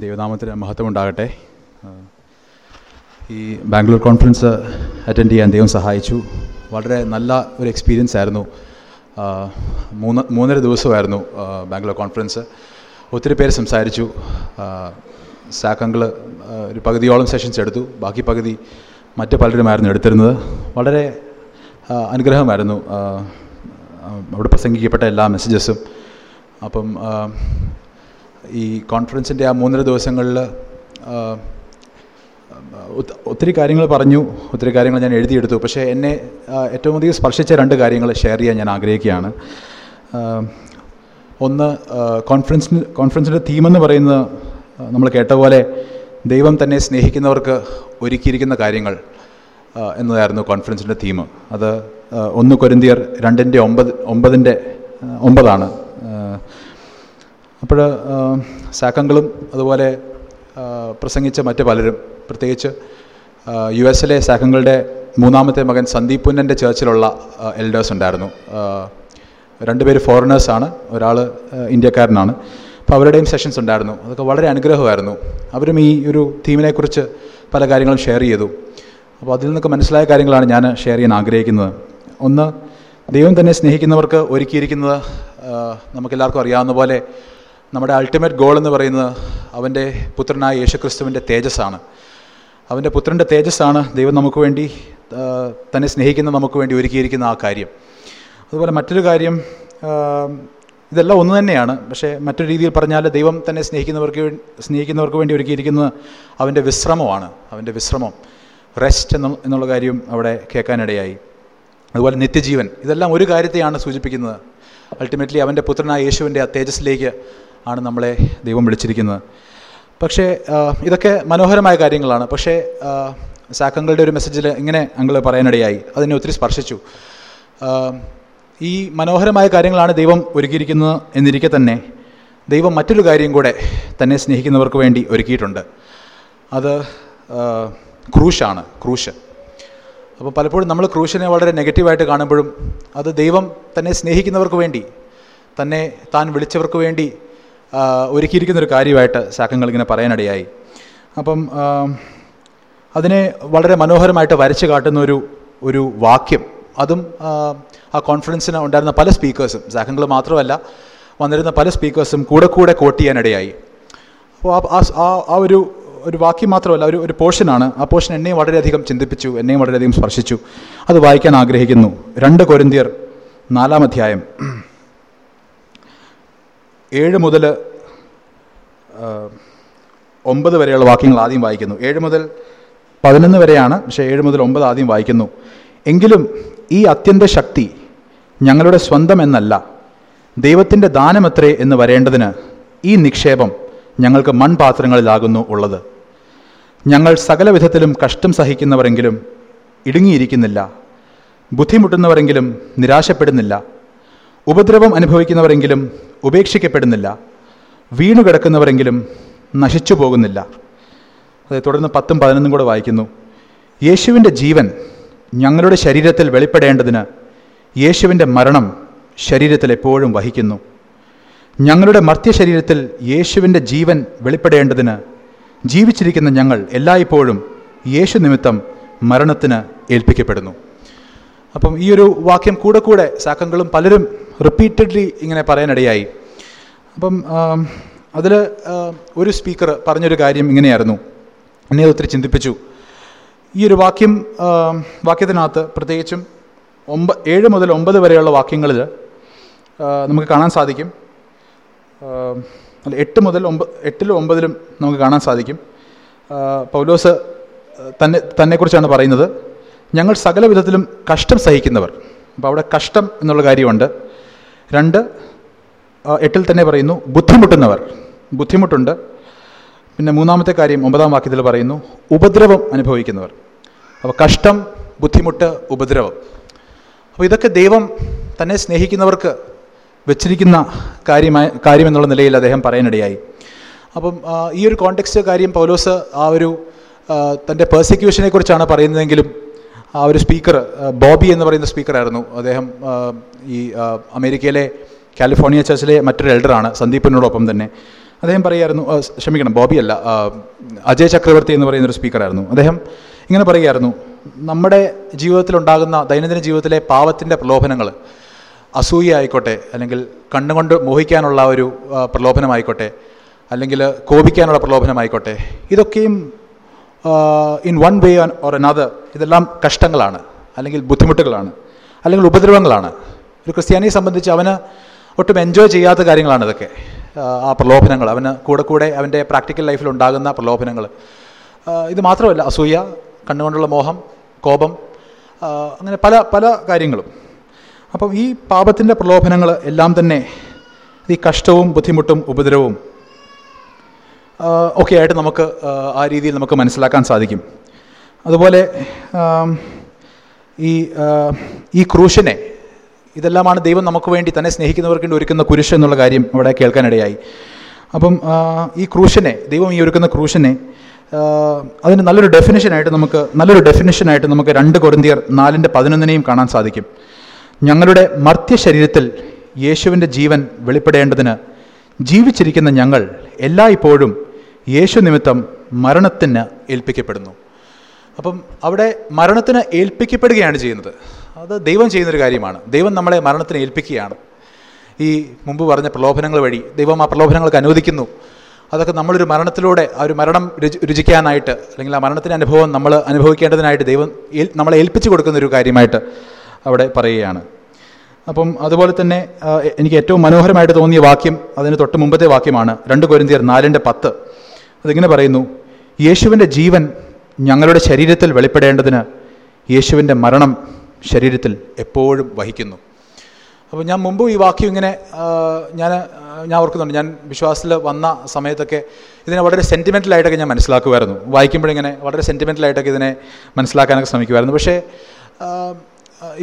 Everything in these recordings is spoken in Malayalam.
ദൈവനാമത്തിന് മഹത്വം ഉണ്ടാകട്ടെ ഈ ബാംഗ്ലൂർ കോൺഫറൻസ് അറ്റൻഡ് ചെയ്യാൻ ദൈവം സഹായിച്ചു. വളരെ നല്ല ഒരു എക്സ്പീരിയൻസ് ആയിരുന്നു. മൂന്ന് മൂന്നര ദിവസമായിരുന്നു ബാംഗ്ലൂർ കോൺഫറൻസ്. ഒത്തിരി പേര് സംസാരിച്ചു. സാക്കങ്ങൾ ഒരു പകുതിയോളം സെഷൻസ് എടുത്തു. ബാക്കി പകുതി മറ്റ് പലരുമായിരുന്നു എടുത്തിരുന്നത്. വളരെ അനുഗ്രഹമായിരുന്നു. അവിടെ പ്രസംഗിക്കപ്പെട്ട എല്ലാ മെസ്സേജസും അപ്പം ഈ കോൺഫറൻസിന്റെ ആ മൂന്നര ദിവസങ്ങളിൽ ഒത്ത- ഒത്തിരി കാര്യങ്ങൾ പറഞ്ഞു ഒത്തിരി കാര്യങ്ങൾ ഞാൻ എഴുതിയെടുത്തു. പക്ഷേ എന്നെ ഏറ്റവും അധികം സ്പർശിച്ച രണ്ട് കാര്യങ്ങൾ ഷെയർ ചെയ്യാൻ ഞാൻ ആഗ്രഹിക്കുകയാണ്. ഒന്ന് കോൺഫറൻസ് കോൺഫറൻസിന് കോൺഫറൻസിന്റെ തീമെന്ന് പറയുന്നത് നമ്മൾ കേട്ട പോലെ ദൈവം തന്നെ സ്നേഹിക്കുന്നവർക്ക് ഒരുക്കിയിരിക്കുന്ന കാര്യങ്ങൾ എന്നതായിരുന്നു കോൺഫറൻസിന്റെ തീം. അത് ഒന്ന് കൊരിന്തിയർ രണ്ടിന്റെ ഒമ്പത് ഒമ്പതിന്റെ ഒമ്പതാണ്. അപ്പോൾ സാക്കങ്ങളും അതുപോലെ പ്രസംഗിച്ച മറ്റ് പലരും പ്രത്യേകിച്ച് യു എസിലെ സാക്കങ്ങളുടെ മൂന്നാമത്തെ മകൻ സന്ദീപ് പുന്നന്റെ ചേർച്ചിലുള്ള എൽഡേഴ്സ് ഉണ്ടായിരുന്നു. രണ്ടുപേര് ഫോറിനേഴ്സാണ് ഒരാൾ ഇന്ത്യക്കാരനാണ്. അപ്പോൾ അവരുടെയും സെഷൻസ് ഉണ്ടായിരുന്നു. അതൊക്കെ വളരെ അനുഗ്രഹമായിരുന്നു. അവരും ഈ ഒരു തീമിനെക്കുറിച്ച് പല കാര്യങ്ങളും ഷെയർ ചെയ്തു. അപ്പോൾ അതിൽ നിന്നൊക്കെ മനസ്സിലായ കാര്യങ്ങളാണ് ഞാൻ ഷെയർ ചെയ്യാൻ ആഗ്രഹിക്കുന്നത്. ഒന്ന് ദൈവം തന്നെ സ്നേഹിക്കുന്നവർക്ക് ഒരുക്കിയിരിക്കുന്നത് നമുക്കെല്ലാവർക്കും അറിയാവുന്ന പോലെ നമ്മുടെ അൾട്ടിമേറ്റ് ഗോൾ എന്ന് പറയുന്നത് അവന്റെ പുത്രനായ യേശുക്രിസ്തുവിന്റെ തേജസ്സാണ്. അവന്റെ പുത്രന്റെ തേജസ്സാണ് ദൈവം നമുക്ക് വേണ്ടി തന്നെ സ്നേഹിക്കുന്ന നമുക്ക് വേണ്ടി ഒരുക്കിയിരിക്കുന്ന ആ കാര്യം. അതുപോലെ മറ്റൊരു കാര്യം ഇതെല്ലാം ഒന്ന് തന്നെയാണ്. പക്ഷേ മറ്റൊരു രീതിയിൽ പറഞ്ഞാൽ ദൈവം തന്നെ സ്നേഹിക്കുന്നവർക്ക് സ്നേഹിക്കുന്നവർക്ക് വേണ്ടി ഒരുക്കിയിരിക്കുന്നത് അവന്റെ വിശ്രമമാണ്. അവന്റെ വിശ്രമം റെസ്റ്റ് എന്ന എന്നുള്ള കാര്യം അവിടെ കേൾക്കാനിടയായി. അതുപോലെ നിത്യജീവൻ ഇതെല്ലാം ഒരു കാര്യത്തെയാണ് സൂചിപ്പിക്കുന്നത്. അൾട്ടിമേറ്റ്ലി അവന്റെ പുത്രനായ യേശുവിന്റെ ആ തേജസ്സിലേക്ക് ആണ് നമ്മളെ ദൈവം വിളിച്ചിരിക്കുന്നത്. പക്ഷേ ഇതൊക്കെ മനോഹരമായ കാര്യങ്ങളാണ്. പക്ഷേ സാക്കങ്ങളുടെ ഒരു മെസ്സേജിൽ ഇങ്ങനെ അങ്കിൾ പറയാനിടയായി. അതിനെ ഒത്തിരി സ്പർശിച്ചു. ഈ മനോഹരമായ കാര്യങ്ങളാണ് ദൈവം ഒരുക്കിയിരിക്കുന്നത് എന്നിരിക്കെ തന്നെ ദൈവം മറ്റൊരു കാര്യം കൂടെ തന്നെ സ്നേഹിക്കുന്നവർക്ക് വേണ്ടി ഒരുക്കിയിട്ടുണ്ട്. അത് ക്രൂശാണ് ക്രൂശ്. അപ്പോൾ പലപ്പോഴും നമ്മൾ ക്രൂശിനെ വളരെ നെഗറ്റീവായിട്ട് കാണുമ്പോഴും അത് ദൈവം തന്നെ സ്നേഹിക്കുന്നവർക്ക് വേണ്ടി തന്നെ താൻ വിളിച്ചവർക്ക് വേണ്ടി ഒരുക്കിയിരിക്കുന്ന ഒരു കാര്യമായിട്ട് സാക്കങ്ങൾ ഇങ്ങനെ പറയാനിടയായി. അപ്പം അതിനെ വളരെ മനോഹരമായിട്ട് വരച്ച് കാട്ടുന്ന ഒരു ഒരു വാക്യം. അതും ആ, കോൺഫറൻസിന് ഉണ്ടായിരുന്ന പല സ്പീക്കേഴ്സും സാക്കങ്ങൾ മാത്രമല്ല വന്നിരുന്ന പല സ്പീക്കേഴ്സും കൂടെ കൂടെ കോട്ട് ചെയ്യാനിടയായി. അപ്പോൾ ആ- ആ ഒരു ഒരു വാക്യം മാത്രമല്ല ഒരു ഒരു പോർഷനാണ് ആ പോർഷൻ എന്നെയും വളരെയധികം ചിന്തിപ്പിച്ചു എന്നെയും വളരെയധികം സ്പർശിച്ചു. അത് വായിക്കാൻ ആഗ്രഹിക്കുന്നു. രണ്ട് കൊരിന്തിയർ നാലാം അധ്യായം. ഏഴ് മുതൽ ഒമ്പത് വരെയുള്ള വാക്യങ്ങൾ ആദ്യം വായിക്കുന്നു. ഏഴ് മുതൽ പതിനൊന്ന് വരെയാണ് പക്ഷേ ഏഴ് മുതൽ ഒമ്പത് ആദ്യം വായിക്കുന്നു. എങ്കിലും ഈ അത്യന്ത ശക്തി ഞങ്ങളുടെ സ്വന്തം എന്നല്ല ദൈവത്തിന്റെ ദാനമത്രേ എന്ന് വരേണ്ടതിന് ഈ നിക്ഷേപം ഞങ്ങൾക്ക് മൺപാത്രങ്ങളിലാകുന്നു ഉള്ളത്. ഞങ്ങൾ സകല വിധത്തിലും കഷ്ടം സഹിക്കുന്നവരെങ്കിലും ഇടുങ്ങിയിരിക്കുന്നില്ല ബുദ്ധിമുട്ടുന്നവരെങ്കിലും നിരാശപ്പെടുന്നില്ല. ഉപദ്രവം അനുഭവിക്കുന്നവരെങ്കിലും ഉപേക്ഷിക്കപ്പെടുന്നില്ല വീണു കിടക്കുന്നവരെങ്കിലും നശിച്ചു പോകുന്നില്ല അതെ തുടർന്ന് പത്തും പതിനൊന്നും കൂടെ വായിക്കുന്നു. യേശുവിന്റെ ജീവൻ ഞങ്ങളുടെ ശരീരത്തിൽ വെളിപ്പെടേണ്ടതിന് യേശുവിന്റെ മരണം ശരീരത്തിൽ എപ്പോഴും വഹിക്കുന്നു. ഞങ്ങളുടെ മർത്യ ശരീരത്തിൽ യേശുവിന്റെ ജീവൻ വെളിപ്പെടേണ്ടതിന് ജീവിച്ചിരിക്കുന്ന ഞങ്ങൾ എല്ലായ്പ്പോഴും യേശു നിമിത്തം മരണത്തിന് ഏൽപ്പിക്കപ്പെടുന്നു. അപ്പം ഈ ഒരു വാക്യം കൂടെ കൂടെ സാക്കങ്ങളും പലരും റിപ്പീറ്റഡ്ലി ഇങ്ങനെ പറയാനിടയായി. അപ്പം അതിൽ ഒരു സ്പീക്കർ പറഞ്ഞൊരു കാര്യം ഇങ്ങനെയായിരുന്നു. എന്നെ ഒത്തിരി ചിന്തിപ്പിച്ചു. ഈ ഒരു വാക്യം വാക്യത്തിനകത്ത് പ്രത്യേകിച്ചും ഒമ്പ ഏഴ് മുതൽ ഒമ്പത് വരെയുള്ള വാക്യങ്ങളിൽ നമുക്ക് കാണാൻ സാധിക്കും. അല്ല എട്ട് മുതൽ ഒമ്പ എട്ടിലും ഒമ്പതിലും നമുക്ക് കാണാൻ സാധിക്കും. പൗലോസ് തന്നെ തന്നെക്കുറിച്ചാണ് പറയുന്നത്. ഞങ്ങൾ സകല വിധത്തിലും കഷ്ടം സഹിക്കുന്നവർ. അപ്പോൾ അവിടെ കഷ്ടം എന്നുള്ള കാര്യമുണ്ട്. രണ്ട് എട്ടിൽ തന്നെ പറയുന്നു ബുദ്ധിമുട്ടുന്നവർ. ബുദ്ധിമുട്ടുണ്ട്. പിന്നെ മൂന്നാമത്തെ കാര്യം ഒമ്പതാം വാക്യത്തിൽ പറയുന്നു ഉപദ്രവം അനുഭവിക്കുന്നവർ. അപ്പോൾ കഷ്ടം ബുദ്ധിമുട്ട് ഉപദ്രവം. അപ്പോൾ ഇതൊക്കെ ദൈവം തന്നെ സ്നേഹിക്കുന്നവർക്ക് വെച്ചിരിക്കുന്ന കാര്യമായ കാര്യമെന്നുള്ള നിലയിൽ അദ്ദേഹം പറയാനിടയായി. അപ്പം ഈ ഒരു കോണ്ടെക്സ്റ്റ് കാര്യം പൗലോസ് ആ ഒരു തന്റെ പേഴ്സിക്യൂഷനെ കുറിച്ചാണ് പറയുന്നതെങ്കിലും ആ ഒരു സ്പീക്കർ ബോബി എന്ന് പറയുന്ന സ്പീക്കറായിരുന്നു. അദ്ദേഹം ഈ അമേരിക്കയിലെ കാലിഫോർണിയ ചർച്ചിലെ മറ്റൊരു എൽഡറാണ് സന്ദീപിനോടൊപ്പം തന്നെ. അദ്ദേഹം പറയായിരുന്നു ക്ഷമിക്കണം ബോബി അല്ല അജയ് ചക്രവർത്തി എന്ന് പറയുന്ന ഒരു സ്പീക്കറായിരുന്നു. അദ്ദേഹം ഇങ്ങനെ പറയുമായിരുന്നു നമ്മുടെ ജീവിതത്തിലുണ്ടാകുന്ന ദൈനംദിന ജീവിതത്തിലെ പാവത്തിന്റെ പ്രലോഭനങ്ങൾ അസൂയ ആയിക്കോട്ടെ അല്ലെങ്കിൽ കണ്ണുകൊണ്ട് മോഹിക്കാനുള്ള ഒരു പ്രലോഭനമായിക്കോട്ടെ അല്ലെങ്കിൽ കോപിക്കാനുള്ള പ്രലോഭനമായിക്കോട്ടെ ഇതൊക്കെയും in one way or another ഇതെല്ലാം കഷ്ടങ്ങളാണ് അല്ലെങ്കിൽ ബുദ്ധിമുട്ടുകളാണ് അല്ലെങ്കിൽ ഉപദ്രവങ്ങളാണ്. ഒരു ക്രിസ്ത്യാനിയെ സംബന്ധിച്ച് അവന് ഒട്ടും എൻജോയ് ചെയ്യാത്ത കാര്യങ്ങളാണ് ഇതൊക്കെ. ആ, പ്രലോഭനങ്ങൾ അവന് കൂടെ കൂടെ അവന്റെ പ്രാക്ടിക്കൽ ലൈഫിൽ ഉണ്ടാകുന്ന പ്രലോഭനങ്ങൾ. ഇത് മാത്രമല്ല അസൂയ കണ്ണുകൊണ്ടുള്ള മോഹം കോപം അങ്ങനെ പല പല കാര്യങ്ങളും. അപ്പം ഈ പാപത്തിന്റെ പ്രലോഭനങ്ങൾ എല്ലാം തന്നെ ഈ കഷ്ടവും ബുദ്ധിമുട്ടും ഉപദ്രവവും ഒക്കെ ആയിട്ട് നമുക്ക് ആ രീതിയിൽ നമുക്ക് മനസ്സിലാക്കാൻ സാധിക്കും. അതുപോലെ ഈ ഈ ക്രൂശനെ ഇതെല്ലാമാണ് ദൈവം നമുക്ക് വേണ്ടി തന്നെ സ്നേഹിക്കുന്നവർക്ക് വേണ്ടി ഒരുക്കുന്ന കുരിശ് എന്നുള്ള കാര്യം അവിടെ കേൾക്കാനിടയായി. അപ്പം ഈ ക്രൂശനെ ദൈവം ഈ ഒരുക്കുന്ന ക്രൂശനെ അതിന് നല്ലൊരു ഡെഫിനിഷനായിട്ട് നമുക്ക് നല്ലൊരു ഡെഫിനിഷനായിട്ട് നമുക്ക് രണ്ട് കൊരിന്തിയർ നാലിന്റെ പതിനൊന്നിനെയും കാണാൻ സാധിക്കും. ഞങ്ങളുടെ മർത്യ ശരീരത്തിൽ യേശുവിന്റെ ജീവൻ വെളിപ്പെടേണ്ടതിന് ജീവിച്ചിരിക്കുന്ന ഞങ്ങൾ എല്ലായ്പ്പോഴും യേശു നിമിത്തം മരണത്തിന് ഏൽപ്പിക്കപ്പെടുന്നു. അപ്പം അവിടെ മരണത്തിന് ഏൽപ്പിക്കപ്പെടുകയാണ് ചെയ്യുന്നത്. അത് ദൈവം ചെയ്യുന്നൊരു കാര്യമാണ്. ദൈവം നമ്മളെ മരണത്തിന് ഏൽപ്പിക്കുകയാണ്. ഈ മുമ്പ് പറഞ്ഞ പ്രലോഭനങ്ങൾ വഴി ദൈവം ആ പ്രലോഭനങ്ങൾക്ക് അനുവദിക്കുന്നു. അതൊക്കെ നമ്മളൊരു മരണത്തിലൂടെ ആ ഒരു മരണം രുചി രുചിക്കാനായിട്ട് അല്ലെങ്കിൽ ആ മരണത്തിന്റെ അനുഭവം നമ്മൾ അനുഭവിക്കേണ്ടതിനായിട്ട് ദൈവം നമ്മളെ ഏൽപ്പിച്ചു കൊടുക്കുന്ന ഒരു കാര്യമായിട്ട് അവിടെ പറയുകയാണ്. അപ്പം അതുപോലെ തന്നെ എനിക്ക് ഏറ്റവും മനോഹരമായിട്ട് തോന്നിയ വാക്യം അതിന് തൊട്ട് മുമ്പത്തെ വാക്യമാണ് രണ്ട് കൊരിന്തിയർ നാലിന്റെ പത്ത്. അതിങ്ങനെ പറയുന്നു യേശുവിന്റെ ജീവൻ ഞങ്ങളുടെ ശരീരത്തിൽ വെളിപ്പെടേണ്ടതിന് യേശുവിന്റെ മരണം ശരീരത്തിൽ എപ്പോഴും വഹിക്കുന്നു. അപ്പോൾ ഞാൻ മുമ്പ് ഈ വാക്യം ഇങ്ങനെ ഞാൻ ഞാൻ ഓർക്കുന്നുണ്ട്. ഞാൻ വിശ്വാസത്തിൽ വന്ന സമയത്തൊക്കെ ഇതിനെ വളരെ സെന്റിമെന്റലായിട്ടൊക്കെ ഞാൻ മനസ്സിലാക്കുമായിരുന്നു. വായിക്കുമ്പോഴിങ്ങനെ വളരെ സെന്റിമെന്റലായിട്ടൊക്കെ ഇതിനെ മനസ്സിലാക്കാനൊക്കെ ശ്രമിക്കുമായിരുന്നു. പക്ഷേ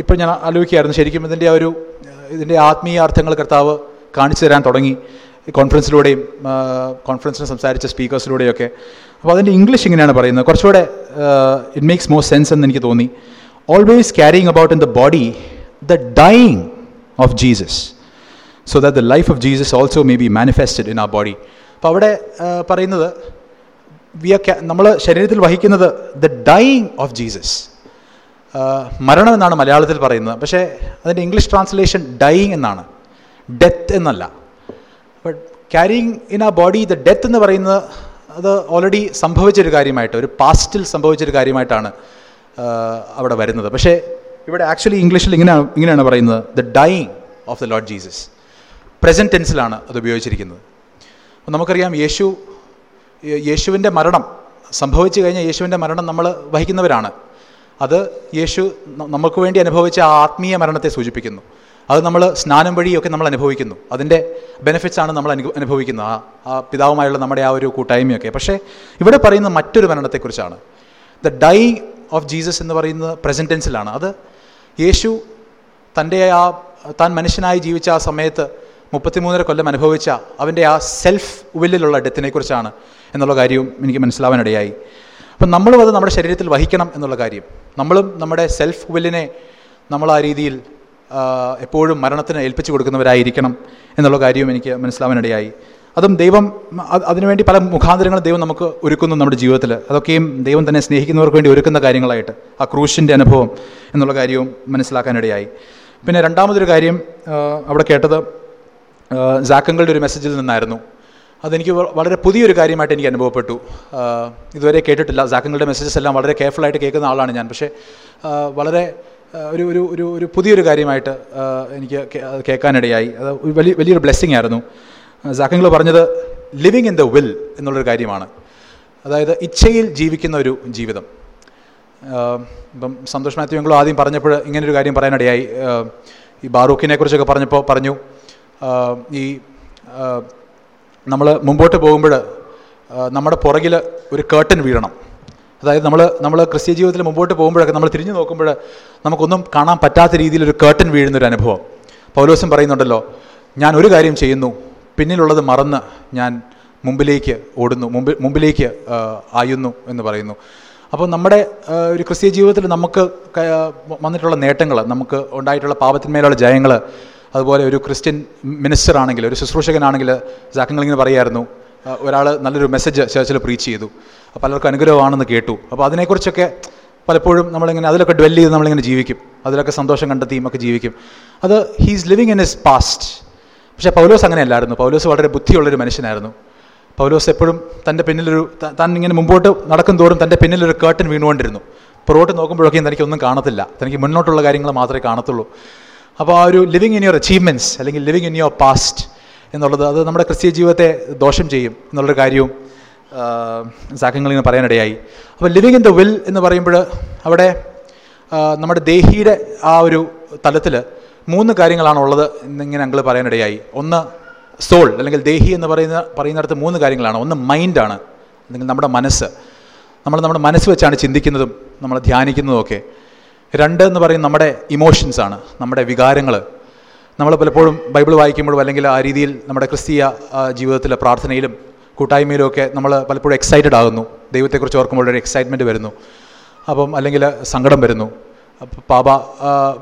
ഇപ്പോൾ ഞാൻ ആലോചിക്കുകയായിരുന്നു ശരിക്കും ഇതിന്റെ ആ ഒരു ഇതിന്റെ ആത്മീയ അർത്ഥങ്ങൾ കർത്താവ് കാണിച്ചു തരാൻ തുടങ്ങി. ഈ കോൺഫറൻസിലൂടെയും കോൺഫറൻസിന് സംസാരിച്ച സ്പീക്കേഴ്സിലൂടെയൊക്കെ അപ്പോൾ അതിന്റെ ഇംഗ്ലീഷ് ഇങ്ങനെയാണ് പറയുന്നത്. കുറച്ചുകൂടെ ഇറ്റ് മേക്സ് മോർ സെൻസ് എന്ന് എനിക്ക് തോന്നി. Always carrying about in the body the dying of Jesus so that the life of Jesus also may be manifested in ആ ബോഡി അപ്പോൾ അവിടെ പറയുന്നത് വി ആർ നമ്മൾ ശരീരത്തിൽ വഹിക്കുന്നത് ദ ഡൈയിങ് ഓഫ് ജീസസ് മരണം എന്നാണ് മലയാളത്തിൽ പറയുന്നത്. പക്ഷേ അതിന്റെ ഇംഗ്ലീഷ് ട്രാൻസ്ലേഷൻ ഡൈയിങ് എന്നാണ്. ഡെത്ത് എന്നല്ല. ബട്ട് ക്യാരിങ് ഇൻ ആ ബോഡി ദ ഡെത്ത് എന്ന് പറയുന്നത് അത് ഓൾറെഡി സംഭവിച്ചൊരു കാര്യമായിട്ട് ഒരു പാസ്റ്റിൽ സംഭവിച്ചൊരു കാര്യമായിട്ടാണ് അവിടെ വരുന്നത്. പക്ഷേ ഇവിടെ ആക്ച്വലി ഇംഗ്ലീഷിൽ ഇങ്ങനെയാണ് ഇങ്ങനെയാണ് പറയുന്നത് the dying of the lord Jesus present ടെൻസിലാണ് അത് ഉപയോഗിച്ചിരിക്കുന്നത്. അപ്പോൾ നമുക്കറിയാം യേശു യേശുവിന്റെ മരണം സംഭവിച്ചു കഴിഞ്ഞാൽ യേശുവിന്റെ മരണം നമ്മൾ വഹിക്കുന്നവരാണ്. അത് യേശു നമുക്ക് വേണ്ടി അനുഭവിച്ച ആത്മീയ മരണത്തെ സൂചിപ്പിക്കുന്നു. അത് നമ്മൾ സ്നാനം വഴിയൊക്കെ നമ്മൾ അനുഭവിക്കുന്നു. അതിന്റെ ബെനിഫിറ്റ്സ് ആണ് നമ്മൾ അനു അനുഭവിക്കുന്നത് ആ പിതാവുമായുള്ള നമ്മുടെ ആ ഒരു കൂട്ടായ്മയൊക്കെ. പക്ഷേ ഇവിടെ പറയുന്ന മറ്റൊരു മരണത്തെക്കുറിച്ചാണ്. ദ ഡൈ ഓഫ് ജീസസ് എന്ന് പറയുന്നത് പ്രസന്റ് ടെൻസിലാണ് അത് യേശു തന്റെ ആ താൻ മനുഷ്യനായി ജീവിച്ച ആ സമയത്ത് മുപ്പത്തിമൂന്നര കൊല്ലം അനുഭവിച്ച അവന്റെ ആ സെൽഫ് വില്ലിലുള്ള ഡെത്തിനെക്കുറിച്ചാണ് എന്നുള്ള കാര്യവും എനിക്ക് മനസ്സിലാവാനിടയായി. അപ്പം നമ്മളും അത് നമ്മുടെ ശരീരത്തിൽ വഹിക്കണം എന്നുള്ള കാര്യം. നമ്മളും നമ്മുടെ സെൽഫ് വില്ലിനെ നമ്മൾ ആ രീതിയിൽ എപ്പോഴും മരണത്തിന് ഏൽപ്പിച്ചു കൊടുക്കുന്നവരായിരിക്കണം എന്നുള്ള കാര്യവും എനിക്ക് മനസ്സിലാവാനിടയായി. അതും ദൈവം അതിനുവേണ്ടി പല മുഖാന്തരങ്ങളും ദൈവം നമുക്ക് ഒരുക്കുന്നു നമ്മുടെ ജീവിതത്തിൽ അതൊക്കെയും ദൈവം തന്നെ സ്നേഹിക്കുന്നവർക്ക് വേണ്ടി ഒരുക്കുന്ന കാര്യങ്ങളായിട്ട്. ആ ക്രൂശിന്റെ അനുഭവം എന്നുള്ള കാര്യവും മനസ്സിലാക്കാനിടയായി. പിന്നെ രണ്ടാമതൊരു കാര്യം അവിടെ കേട്ടത് ജാക്കങ്ങളുടെ ഒരു മെസ്സേജിൽ നിന്നായിരുന്നു. അതെനിക്ക് വളരെ പുതിയൊരു കാര്യമായിട്ട് എനിക്ക് അനുഭവപ്പെട്ടു. ഇതുവരെ കേട്ടിട്ടില്ല. ജാക്കങ്ങളുടെ മെസ്സേജസ് എല്ലാം വളരെ കെയർഫുള്ളായിട്ട് കേൾക്കുന്ന ആളാണ് ഞാൻ. പക്ഷേ വളരെ ഒരു ഒരു ഒരു ഒരു പുതിയൊരു കാര്യമായിട്ട് എനിക്ക് കേൾക്കാനിടയായി. അത് വലിയ വലിയൊരു ബ്ലെസ്സിങ് ആയിരുന്നു. സാക്കങ്ങൾ പറഞ്ഞത് ലിവിങ് ഇൻ ദ വിൽ എന്നുള്ളൊരു കാര്യമാണ്. അതായത് ഇച്ഛയിൽ ജീവിക്കുന്ന ഒരു ജീവിതം. ഇപ്പം സന്തോഷ് മാത്യുവെങ്കിലും ആദ്യം പറഞ്ഞപ്പോൾ ഇങ്ങനൊരു കാര്യം പറയാനിടയായി. ഈ ബാറൂഖിനെ കുറിച്ചൊക്കെ പറഞ്ഞപ്പോൾ പറഞ്ഞു ഈ നമ്മൾ മുമ്പോട്ട് പോകുമ്പോൾ നമ്മുടെ പുറകിൽ ഒരു കേട്ടൻ വീഴണം. അതായത് നമ്മൾ നമ്മൾ ക്രിസ്ത്യ ജീവിതത്തിൽ മുമ്പോട്ട് പോകുമ്പോഴൊക്കെ നമ്മൾ തിരിഞ്ഞു നോക്കുമ്പോൾ നമുക്കൊന്നും കാണാൻ പറ്റാത്ത രീതിയിൽ ഒരു കേട്ടൻ വീഴുന്നൊരു അനുഭവം. പൗലോസും പറയുന്നുണ്ടല്ലോ ഞാൻ ഒരു കാര്യം ചെയ്യുന്നു പിന്നിലുള്ളത് മറന്ന് ഞാൻ മുമ്പിലേക്ക് ഓടുന്നു മുമ്പിൽ മുമ്പിലേക്ക് ആയുന്നു എന്ന് പറയുന്നു. അപ്പോൾ നമ്മുടെ ഒരു ക്രിസ്ത്യ ജീവിതത്തിൽ നമുക്ക് വന്നിട്ടുള്ള നേട്ടങ്ങൾ നമുക്ക് ഉണ്ടായിട്ടുള്ള പാപത്തിന്മേലുള്ള ജയങ്ങൾ അതുപോലെ ഒരു ക്രിസ്ത്യൻ മിനിസ്റ്റർ ആണെങ്കിൽ ഒരു ശുശ്രൂഷകനാണെങ്കിൽ ജാക്കങ്ങളിങ്ങനെ പറയായിരുന്നു ഒരാൾ നല്ലൊരു മെസ്സേജ് ചേർച്ചിൽ പ്രീച്ച് ചെയ്തു. പലർക്കും അനുഗ്രഹമാണെന്ന് കേട്ടു. അപ്പോൾ അതിനെക്കുറിച്ചൊക്കെ പലപ്പോഴും നമ്മളിങ്ങനെ അതിലൊക്കെ ഡ്വെൽ ചെയ്ത് നമ്മളിങ്ങനെ ജീവിക്കും. അതിലൊക്കെ സന്തോഷം കണ്ടെത്തിയും ഒക്കെ ജീവിക്കും. അത് he's living in his past പക്ഷേ പൗലോസ് അങ്ങനെ അല്ലായിരുന്നു പൗലോസ് വളരെ ബുദ്ധിയുള്ളൊരു മനുഷ്യനായിരുന്നു. പൗലോസ് എപ്പോഴും തന്റെ പിന്നിലൊരു താൻ ഇങ്ങനെ മുമ്പോട്ട് നടക്കും തോറും തന്റെ പിന്നിലൊരു കേട്ടൻ വീണുകൊണ്ടിരുന്നു. പുറകോട്ട് നോക്കുമ്പോഴൊക്കെ തനിക്കൊന്നും കാണത്തില്ല. തനിക്ക് മുന്നോട്ടുള്ള കാര്യങ്ങൾ മാത്രമേ കാണത്തുള്ളൂ. അപ്പോൾ ആ ഒരു ലിവിങ് ഇൻ യുവർ അച്ചീവ്മെന്റ്സ് അല്ലെങ്കിൽ ലിവിങ് ഇൻ യുവർ പാസ്റ്റ് എന്നുള്ളത് അത് നമ്മുടെ ക്രിസ്ത്യ ജീവിതത്തെ ദോഷം ചെയ്യും എന്നുള്ളൊരു കാര്യവും സാക്ഷ്യങ്ങളിങ്ങനെ പറയാനിടയായി. അപ്പോൾ ലിവിങ് ഇൻ ദ വിൽ എന്ന് പറയുമ്പോൾ അവിടെ നമ്മുടെ ദേഹിയുടെ ആ ഒരു തലത്തിൽ മൂന്ന് കാര്യങ്ങളാണ് ഉള്ളത് എന്നിങ്ങനെ അങ്കിൾ പറയാനിടയായി. ഒന്ന് സോൾ അല്ലെങ്കിൽ ദേഹി എന്ന് പറയുന്ന പറയുന്നിടത്ത് മൂന്ന് കാര്യങ്ങളാണ്. ഒന്ന് മൈൻഡാണ് അല്ലെങ്കിൽ നമ്മുടെ മനസ്സ്. നമ്മൾ നമ്മുടെ മനസ്സ് വെച്ചാണ് ചിന്തിക്കുന്നതും നമ്മൾ ധ്യാനിക്കുന്നതും ഒക്കെ. രണ്ട് എന്ന് പറയും നമ്മുടെ ഇമോഷൻസാണ് നമ്മുടെ വികാരങ്ങൾ. നമ്മൾ പലപ്പോഴും ബൈബിൾ വായിക്കുമ്പോഴും അല്ലെങ്കിൽ ആ രീതിയിൽ നമ്മുടെ ക്രിസ്തീയ ജീവിതത്തിലെ പ്രാർത്ഥനയിലും കൂട്ടായ്മയിലും ഒക്കെ നമ്മൾ പലപ്പോഴും എക്സൈറ്റഡ് ആകുന്നു. ദൈവത്തെക്കുറിച്ച് ഓർക്കുമ്പോൾ ഒരു എക്സൈറ്റ്മെന്റ് വരുന്നു. അപ്പം അല്ലെങ്കിൽ സങ്കടം വരുന്നു. അപ്പോൾ പാപ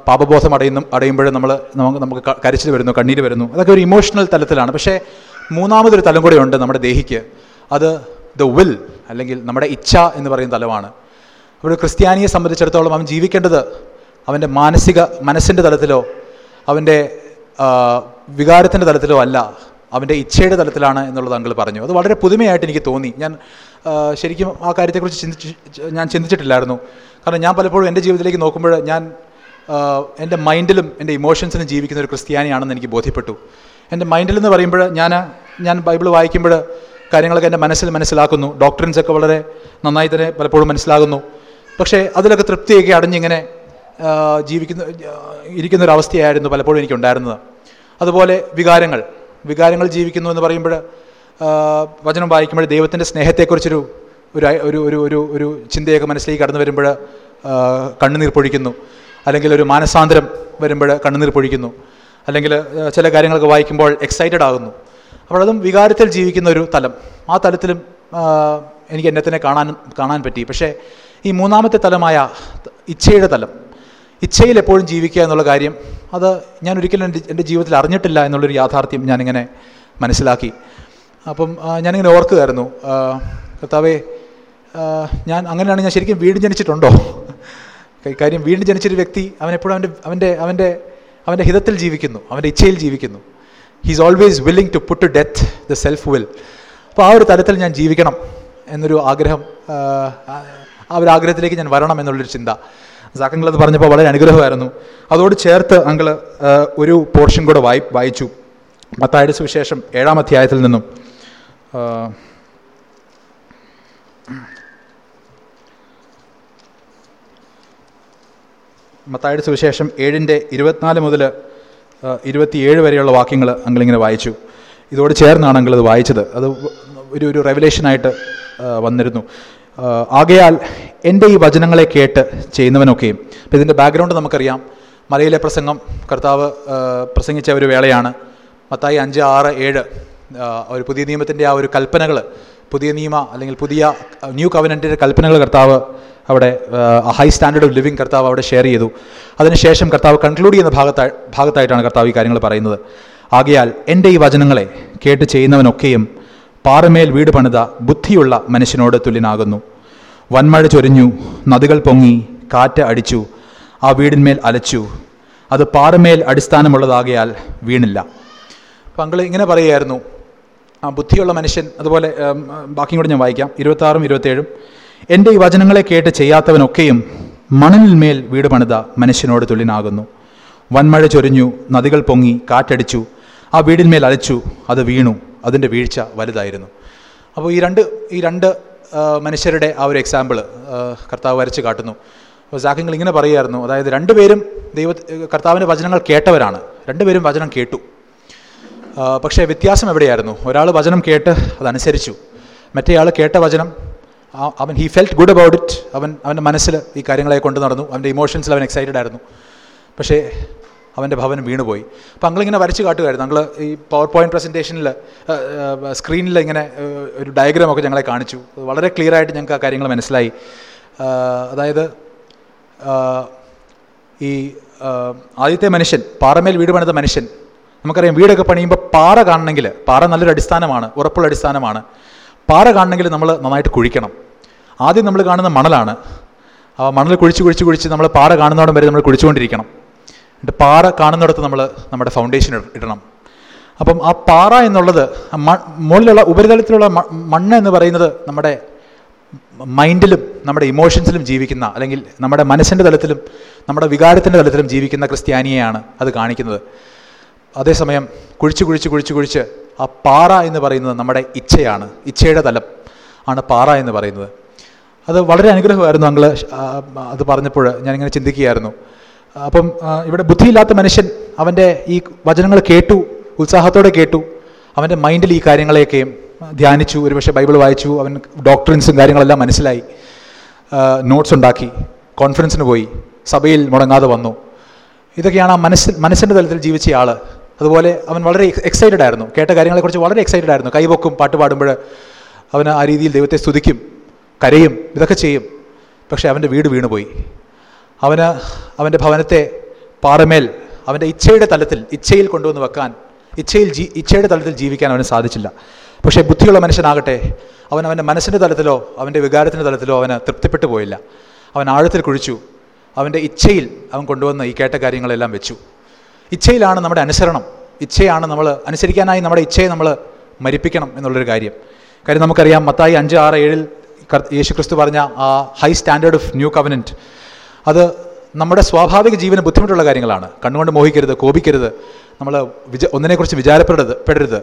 പാപബോധം അടയുന്നു അടയുമ്പോഴും നമ്മൾ നമുക്ക് നമുക്ക് കരച്ചിൽ വരുന്നു കണ്ണീര് വരുന്നു. അതൊക്കെ ഒരു ഇമോഷണൽ തലത്തിലാണ്. പക്ഷേ മൂന്നാമതൊരു തലം കൂടെ ഉണ്ട് നമ്മുടെ ദേഹിക്ക്. അത് ദ വിൽ അല്ലെങ്കിൽ നമ്മുടെ ഇച്ഛ എന്ന് പറയുന്ന തലമാണ്. ഒരു ക്രിസ്ത്യാനിയെ സംബന്ധിച്ചിടത്തോളം അവൻ ജീവിക്കേണ്ടത് അവന്റെ മാനസിക മനസ്സിന്റെ തലത്തിലോ അവന്റെ വികാരത്തിന്റെ തലത്തിലോ അല്ല. അവന്റെ ഇച്ഛയുടെ തലത്തിലാണ് എന്നുള്ളത് അങ്കിൾ പറഞ്ഞു. അത് വളരെ പുതുമയായിട്ട് എനിക്ക് തോന്നി. ഞാൻ ശരിക്കും ആ കാര്യത്തെക്കുറിച്ച് ചിന്തിച്ച് ഞാൻ ചിന്തിച്ചിട്ടില്ലായിരുന്നു. കാരണം ഞാൻ പലപ്പോഴും എന്റെ ജീവിതത്തിലേക്ക് നോക്കുമ്പോൾ ഞാൻ എന്റെ മൈൻഡിലും എന്റെ ഇമോഷൻസിലും ജീവിക്കുന്ന ഒരു ക്രിസ്ത്യാനിയാണെന്ന് എനിക്ക് ബോധ്യപ്പെട്ടു. എന്റെ മൈൻഡിലെന്ന് പറയുമ്പോൾ ഞാൻ ഞാൻ ബൈബിൾ വായിക്കുമ്പോൾ കാര്യങ്ങളൊക്കെ എന്റെ മനസ്സിൽ മനസ്സിലാക്കുന്നു. ഡോക്ടറിൻസ് ഒക്കെ വളരെ നന്നായി തന്നെ പലപ്പോഴും മനസ്സിലാകുന്നു. പക്ഷേ അതിലൊക്കെ തൃപ്തിയൊക്കെ അടഞ്ഞിങ്ങനെ ജീവിക്കുന്ന ഇരിക്കുന്ന ഒരു അവസ്ഥയായിരുന്നു പലപ്പോഴും എനിക്കുണ്ടായിരുന്നത്. അതുപോലെ വികാരങ്ങൾ. വികാരങ്ങൾ ജീവിക്കുന്നു എന്ന് പറയുമ്പോൾ വചനം വായിക്കുമ്പോൾ ദൈവത്തിന്റെ സ്നേഹത്തെക്കുറിച്ചൊരു ഒരു ഒരു ഒരു ഒരു ഒരു ചിന്തയൊക്കെ മനസ്സിലേക്ക് കടന്നു വരുമ്പോൾ കണ്ണുനീർ പൊഴിക്കുന്നു. അല്ലെങ്കിൽ ഒരു മാനസാന്തരം വരുമ്പോൾ കണ്ണുനീർ പൊഴിക്കുന്നു. അല്ലെങ്കിൽ ചില കാര്യങ്ങളൊക്കെ വായിക്കുമ്പോൾ എക്സൈറ്റഡ് ആകുന്നു. അപ്പോൾ അതും വികാരത്തിൽ ജീവിക്കുന്ന ഒരു തലം. ആ തലത്തിലും എനിക്ക് എന്നെ തന്നെ കാണാൻ കാണാൻ പറ്റി. പക്ഷേ ഈ മൂന്നാമത്തെ തലമായ ഇച്ഛയുടെ തലം ഇച്ഛയിൽ എപ്പോഴും ജീവിക്കുക എന്നുള്ള കാര്യം അത് ഞാൻ ഒരിക്കലും എന്റെ എന്റെ ജീവിതത്തിൽ അറിഞ്ഞിട്ടില്ല എന്നുള്ളൊരു യാഥാർത്ഥ്യം ഞാനിങ്ങനെ മനസ്സിലാക്കി. അപ്പം ഞാനിങ്ങനെ ഓർക്കുകയായിരുന്നു. കർത്താവേ ഞാൻ അങ്ങനെയാണ് ഞാൻ ശരിക്കും വീണ്ടും ജനിച്ചിട്ടുണ്ടോ? കാര്യം വീണ്ടും ജനിച്ചൊരു വ്യക്തി അവൻ എപ്പോഴും അവന്റെ അവന്റെ അവന്റെ അവന്റെ ഹിതത്തിൽ ജീവിക്കുന്നു അവന്റെ ഇച്ഛയിൽ ജീവിക്കുന്നു. He's always willing to put to death the self will അപ്പോൾ ആ ഒരു തലത്തിൽ ഞാൻ ജീവിക്കണം എന്നൊരു ആഗ്രഹം ആ ഒരു ആഗ്രഹത്തിലേക്ക് ഞാൻ വരണം എന്നുള്ളൊരു ചിന്ത. സാക്കങ്ങൾ അത് പറഞ്ഞപ്പോൾ വളരെ അനുഗ്രഹമായിരുന്നു. അതോട് ചേർത്ത് അങ്കിൾ ഒരു പോർഷൻ കൂടെ വായി വായിച്ചു. മത്തായുടെ സുവിശേഷം ഏഴാം അധ്യായത്തിൽ നിന്നും മത്തായുടെ സുവിശേഷം ഏഴിന്റെ ഇരുപത്തിനാല് മുതൽ ഇരുപത്തിയേഴ് വരെയുള്ള വാക്യങ്ങൾ അങ്ങളിങ്ങനെ വായിച്ചു. ഇതോട് ചേർന്നാണ് അങ്കിൾ അത് വായിച്ചത്. അത് ഒരു ഒരു റെവലേഷനായിട്ട് വന്നിരുന്നു. ആകയാൽ എന്റെ ഈ വചനങ്ങളെ കേട്ട് ചെയ്യുന്നവനൊക്കെയും. അപ്പോൾ ഇതിന്റെ ബാക്ക്ഗ്രൗണ്ട് നമുക്കറിയാം. മലയിലെ പ്രസംഗം കർത്താവ് പ്രസംഗിച്ച ഒരു വേളയാണ്. മത്തായി അഞ്ച് ആറ് ഏഴ് ഒരു പുതിയ നിയമത്തിന്റെ ആ ഒരു കൽപ്പനകൾ പുതിയ നിയമ അല്ലെങ്കിൽ പുതിയ ന്യൂ കവനന്റിന്റെ കൽപ്പനകൾ കർത്താവ് അവിടെ ഹൈ സ്റ്റാൻഡേർഡ് ഓഫ് ലിവിങ് കർത്താവ് അവിടെ ഷെയർ ചെയ്തു. അതിനുശേഷം കർത്താവ് കൺക്ലൂഡ് ചെയ്യുന്ന ഭാഗത്തായി ഭാഗത്തായിട്ടാണ് കർത്താവ് ഈ കാര്യങ്ങൾ പറയുന്നത്. ആകയാൽ എന്റെ ഈ വചനങ്ങളെ കേട്ട് ചെയ്യുന്നവനൊക്കെയും പാറമേൽ വീട് പണിത ബുദ്ധിയുള്ള മനുഷ്യനോട് തുല്യനാകുന്നു. വൻമഴ ചൊരിഞ്ഞു നദികൾ പൊങ്ങി കാറ്റ് അടിച്ചു ആ വീടിന്മേൽ അലച്ചു. അത് പാറമേൽ അടിസ്ഥാനമുള്ളതാകയാൽ വീണില്ല. അപ്പം ഇങ്ങനെ പറയുകയായിരുന്നു. ആ ബുദ്ധിയുള്ള മനുഷ്യൻ അതുപോലെ ബാക്കി ബാക്കിയും കൂടെ ഞാൻ വായിക്കാം. ഇരുപത്താറും ഇരുപത്തേഴും. എന്റെ ഈ വചനങ്ങളെ കേട്ട് ചെയ്യാത്തവനൊക്കെയും മണലിന്മേൽ വീട് പണിത മനുഷ്യനോട് തുല്യനാകുന്നു. വൻമഴ ചൊരിഞ്ഞു നദികൾ പൊങ്ങി കാറ്റടിച്ചു ആ വീടിന്മേൽ അലച്ചു അത് വീണു. അതിന്റെ വീഴ്ച വലുതായിരുന്നു. അപ്പോൾ ഈ രണ്ട് ഈ രണ്ട് മനുഷ്യരുടെ ആ ഒരു എക്സാമ്പിൾ കർത്താവ് വരച്ച് കാട്ടുന്നു. അപ്പോൾ സാഖ്യങ്ങൾ ഇങ്ങനെ പറയുമായിരുന്നു അതായത് രണ്ടുപേരും ദൈവ കർത്താവിന്റെ വചനങ്ങൾ കേട്ടവരാണ്. രണ്ടുപേരും വചനം കേട്ടു. പക്ഷേ വ്യത്യാസം എവിടെയായിരുന്നു? ഒരാൾ വചനം കേട്ട് അതനുസരിച്ചു. മറ്റേയാൾ കേട്ട വചനം അവൻ he felt good about it അവൻ അവന്റെ മനസ്സിൽ ഈ കാര്യങ്ങളെ കൊണ്ട് നടന്നു. അവന്റെ ഇമോഷൻസിൽ അവൻ എക്സൈറ്റഡ് ആയിരുന്നു. പക്ഷേ അവന്റെ ഭവനം വീണുപോയി. അപ്പോൾ അങ്ങളിങ്ങനെ വരച്ച് കാട്ടുമായിരുന്നു. അങ്ങൾ ഈ പവർ പോയിന്റ് പ്രസന്റേഷനിൽ സ്ക്രീനിൽ ഇങ്ങനെ ഒരു ഡയഗ്രാമൊക്കെ ഞങ്ങളെ കാണിച്ചു. വളരെ ക്ലിയർ ആയിട്ട് ഞങ്ങൾക്ക് ആ കാര്യങ്ങൾ മനസ്സിലായി. അതായത് ഈ ആദ്യത്തെ മനുഷ്യൻ പാറമേൽ വീട് പണിത മനുഷ്യൻ. നമുക്കറിയാം വീടൊക്കെ പണിയുമ്പോൾ പാറ കാണണമെങ്കിൽ പാറ നല്ലൊരു അടിസ്ഥാനമാണ് ഉറപ്പുള്ള അടിസ്ഥാനമാണ്. പാറ കാണണമെങ്കിൽ നമ്മൾ നന്നായിട്ട് കുഴിക്കണം. ആദ്യം നമ്മൾ കാണുന്ന മണലാണ്. ആ മണൽ കുഴിച്ച് കുഴിച്ച് കുഴിച്ച് നമ്മൾ പാറ കാണുന്നോടം വരെ നമ്മൾ കുഴിച്ചുകൊണ്ടിരിക്കണം. എന്നിട്ട് പാറ കാണുന്നിടത്ത് നമ്മൾ നമ്മുടെ ഫൗണ്ടേഷൻ ഇടണം. അപ്പം ആ പാറ എന്നുള്ളത് മുകളിലുള്ള ഉപരിതലത്തിലുള്ള മണ്ണ് എന്ന് പറയുന്നത് നമ്മുടെ മൈൻഡിലും നമ്മുടെ ഇമോഷൻസിലും ജീവിക്കുന്ന അല്ലെങ്കിൽ നമ്മുടെ മനസ്സിന്റെ തലത്തിലും നമ്മുടെ വികാരത്തിന്റെ തലത്തിലും ജീവിക്കുന്ന ക്രിസ്ത്യാനിയെയാണ് അത് കാണിക്കുന്നത്. അതേസമയം കുഴിച്ച് കുഴിച്ച് കുഴിച്ച് കുഴിച്ച് ആ പാറ എന്ന് പറയുന്നത് നമ്മുടെ ഇച്ഛയാണ്. ഇച്ഛയുടെ തലം ആണ് പാറ എന്ന് പറയുന്നത്. അത് വളരെ അനുഗ്രഹമായിരുന്നു അങ്ങൾ അത് പറഞ്ഞപ്പോൾ ഞാനിങ്ങനെ ചിന്തിക്കുകയായിരുന്നു. അപ്പം ഇവിടെ ബുദ്ധിയില്ലാത്ത മനുഷ്യൻ അവന്റെ ഈ വചനങ്ങൾ കേട്ടു ഉത്സാഹത്തോടെ കേട്ടു. അവന്റെ മൈൻഡിൽ ഈ കാര്യങ്ങളെയൊക്കെയും ധ്യാനിച്ചു. ഒരുപക്ഷെ ബൈബിൾ വായിച്ചു. അവൻ ഡോക്ടറിൻസും കാര്യങ്ങളെല്ലാം മനസ്സിലായി. നോട്ട്സ് ഉണ്ടാക്കി. കോൺഫറൻസിന് പോയി. സഭയിൽ മുടങ്ങാതെ വന്നു. ഇതൊക്കെയാണ് ആ മനസ്സിൽ മനസ്സിന്റെ തലത്തിൽ ജീവിച്ച ആൾ അതുപോലെ അവൻ വളരെ എക്സൈറ്റഡ് ആയിരുന്നു. കേട്ട കാര്യങ്ങളെക്കുറിച്ച് വളരെ എക്സൈറ്റഡ് ആയിരുന്നു. കൈവക്കും പാട്ട് പാടുമ്പോൾ അവൻ ആ രീതിയിൽ ദൈവത്തെ സ്തുതിക്കും കരയും ഇതൊക്കെ ചെയ്യും. പക്ഷേ അവന്റെ വീട് വീണുപോയി. അവന് അവന്റെ ഭവനത്തെ പാറമേൽ അവന്റെ ഇച്ഛയുടെ തലത്തിൽ ഇച്ഛയിൽ കൊണ്ടുവന്ന് വെക്കാൻ ഇച്ഛയിൽ ജീ ഇച്ഛയുടെ തലത്തിൽ ജീവിക്കാൻ അവന് സാധിച്ചില്ല. പക്ഷേ ബുദ്ധിയുള്ള മനുഷ്യനാകട്ടെ അവൻ അവന്റെ മനസ്സിന്റെ തലത്തിലോ അവന്റെ വികാരത്തിന്റെ തലത്തിലോ അവന് തൃപ്തിപ്പെട്ടു പോയില്ല. അവൻ ആഴത്തിൽ കുഴിച്ചു. അവന്റെ ഇച്ഛയിൽ അവൻ കൊണ്ടുവന്ന ഈ കേട്ട കാര്യങ്ങളെല്ലാം വെച്ചു. ഇച്ഛയിലാണ് നമ്മുടെ അനുസരണം. ഇച്ഛയാണ് നമ്മൾ അനുസരിക്കാനായി നമ്മുടെ ഇച്ഛയെ നമ്മൾ മരിപ്പിക്കണം എന്നുള്ളൊരു കാര്യം. കാര്യം നമുക്കറിയാം മത്തായി അഞ്ച് ആറ് ഏഴിൽ യേശു ക്രിസ്തു പറഞ്ഞ ആ high standard of new covenant അത് നമ്മുടെ സ്വാഭാവിക ജീവന് ബുദ്ധിമുട്ടുള്ള കാര്യങ്ങളാണ്. കണ്ണുകൊണ്ട് മോഹിക്കരുത് കോപിക്കരുത് നമ്മൾ വിച ഒന്നിനെക്കുറിച്ച് വിചാരപ്പെടരുത് പെടരുത്.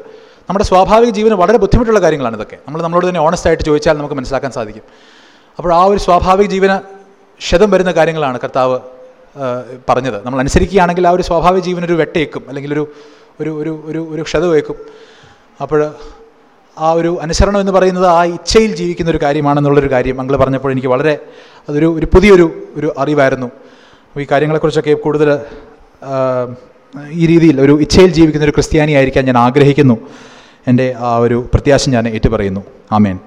നമ്മുടെ സ്വാഭാവിക ജീവന് വളരെ ബുദ്ധിമുട്ടുള്ള കാര്യങ്ങളാണ് ഇതൊക്കെ. നമ്മൾ നമ്മളോട് തന്നെ ഓണസ്റ്റ് ആയിട്ട് ചോദിച്ചാൽ നമുക്ക് മനസ്സിലാക്കാൻ സാധിക്കും. അപ്പോൾ ആ ഒരു സ്വാഭാവിക ജീവന് ക്ഷതം വരുന്ന കാര്യങ്ങളാണ് കർത്താവ് പറഞ്ഞത്. നമ്മൾ അനുസരിക്കുകയാണെങ്കിൽ ആ ഒരു സ്വാഭാവിക ജീവനൊരു വെട്ടയേക്കും അല്ലെങ്കിൽ ഒരു ഒരു ഒരു ഒരു ക്ഷതമേക്കും അപ്പോൾ ആ ഒരു അനുസരണം എന്ന് പറയുന്നത് ആ ഇച്ഛയിൽ ജീവിക്കുന്ന ഒരു കാര്യമാണെന്നുള്ളൊരു കാര്യം അങ്ങൾ പറഞ്ഞപ്പോൾ എനിക്ക് വളരെ അതൊരു ഒരു പുതിയൊരു ഒരു അറിവായിരുന്നു. ഈ കാര്യങ്ങളെക്കുറിച്ചൊക്കെ കൂടുതൽ ഈ രീതിയിൽ ഒരു ഇച്ഛയിൽ ജീവിക്കുന്ന ഒരു ക്രിസ്ത്യാനി ആയിരിക്കാൻ ഞാൻ ആഗ്രഹിക്കുന്നു. എന്റെ ആ ഒരു പ്രത്യാശ ഞാൻ ഏറ്റുപറയുന്നു ആമേൻ.